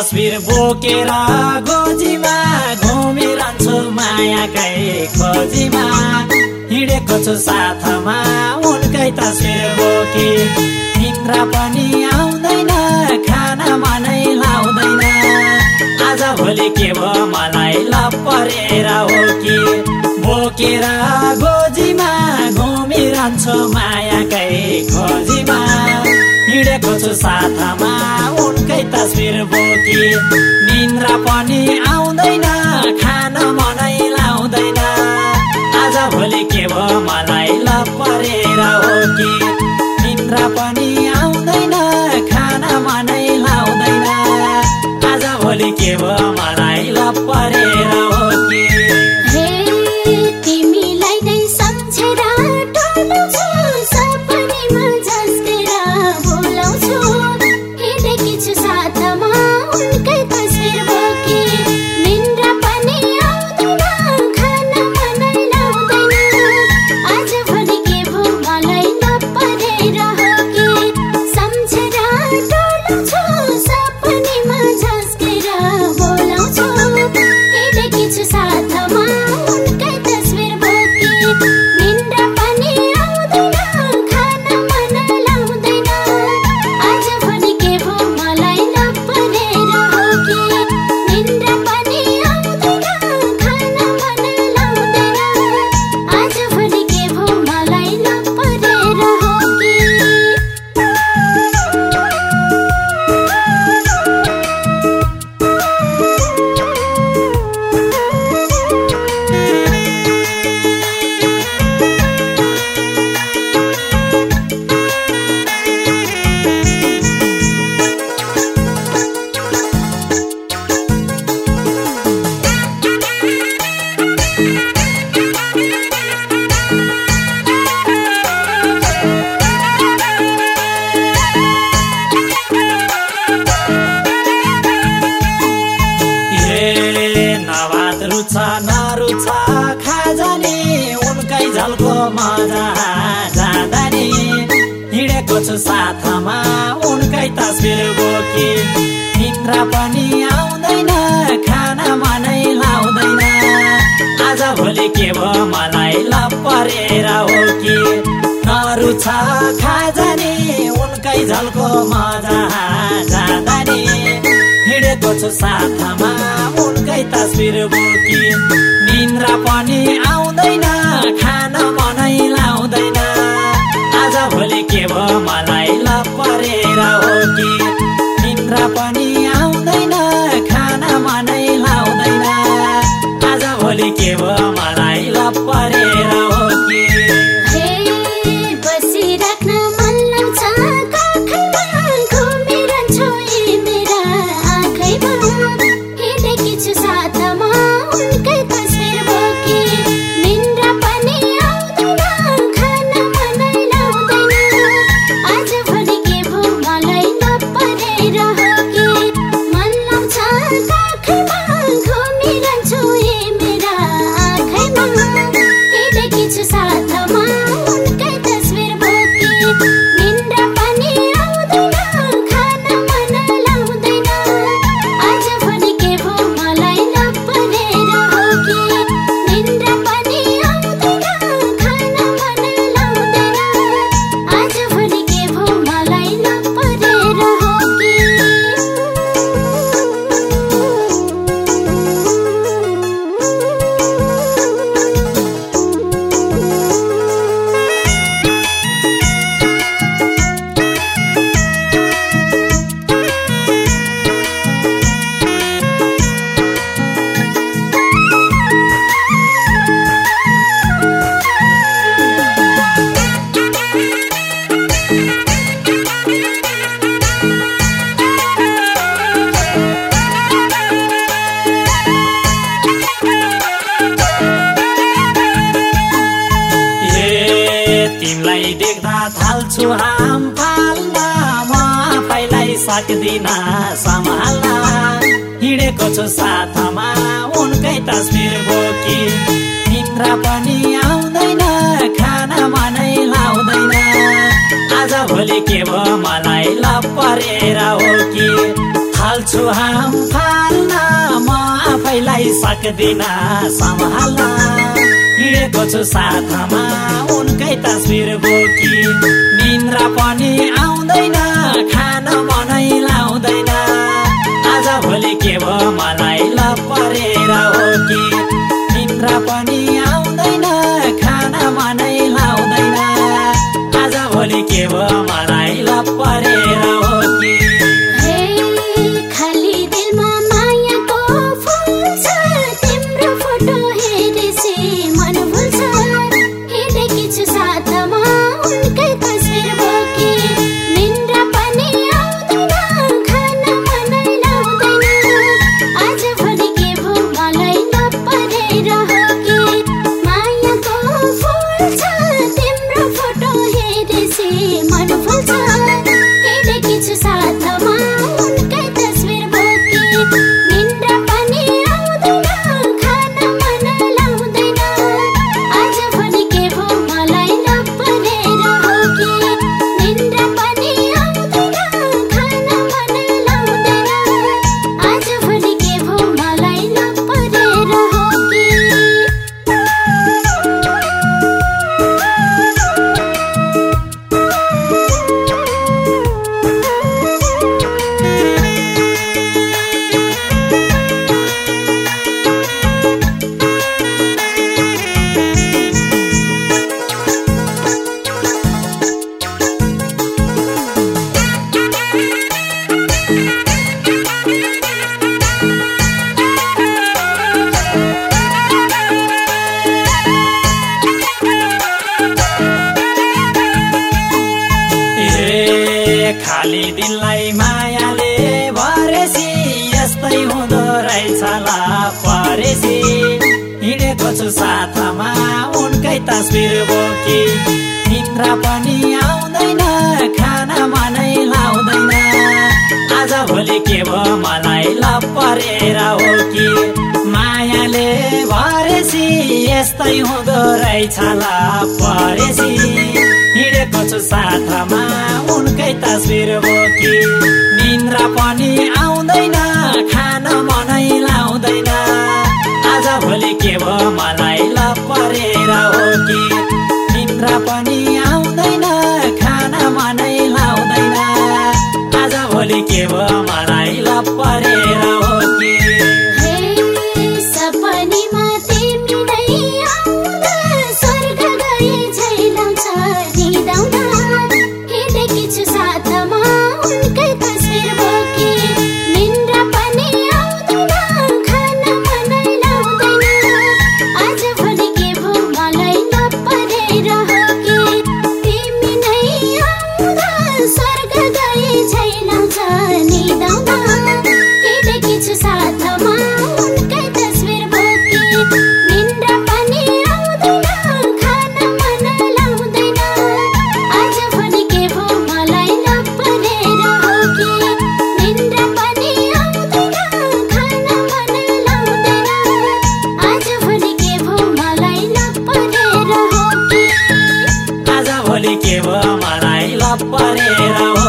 तस्बिर बोकेर गोजीमा घुमिरहन्छु मायाकै खोजीमा। हिँडेको छु साथमा उनकै तस्बिर बोकी। निन्द्रा पनि आउँदैन खाना मनै लाउँदैन। आज भोलि के भयो मलाई लपरेर हो कि? बोकेर गोजीमा घुमिरहन्छु मायाकै खोजीमा। हिँडेको छु साथमा। उनकै तस्बिर बोकी। निन्द्रा पनि आउँदैन खान मनै लाउँदैन। आज भोलि के भयो मलाई लपरेर हो कि? निन्द्रा पनि आउँदैन खान मनै लाउँदैन। आज भोलि के भयो मलाई झल्को मजा हिँडेको छु साथमा। उनकै तस्बिर बोकी निन्द्रा पनि आउँदैन खाना मनै लाउँदैन। आज भोलि के भयो मलाई लपरेर हो कि? नरुछ खाजाने उनकै झल्को मजा जाँदा नि हिँडेको छु साथमा। उनकै तस्बिर बोकी निन्द्रा पनि आउँदैन हिँडेको छु साथमा उनकै तस्बिर बोकी निन्द्रा पनि आउँदैन खाना मनै लाउँदैन। आज भोलि के भयो मलाई लपरेर हो कि? थाल्छु हाम फाल्न म आफैलाई सक्दिन सम्हाल्न। हिँडेको छु साथमा उनकै तस्बिर बोकी निन्द्रा पनि आउँदैन खान मनै हेरेकी छु खाली दिललाई मायाले भरेसी। यस्तै हुँदो रहेछ ला परेसी। हिँडेको छु साथमा उनकै तस्बिर बोकी। निन्द्रा पनि आउँदैन खाना मनै लाउँदैन। आज भोलि के भयो मलाई लपरेर हो कि? मायाले भरेसी यस्तै हुँदो रहेछ ला परेसी। हिँडेको छु साथमा। उनकै तस्बिर बोकी निन्द्रा पनि आउँदैन खान मनै लाउँदैन। आज भोलि के भयो मलाई लपरेर हो कि? निन्द्रा पनि आउँदैन खान मनै लाउँदैन। आज भोलि के भयो मलाई लपरेर हो मलाई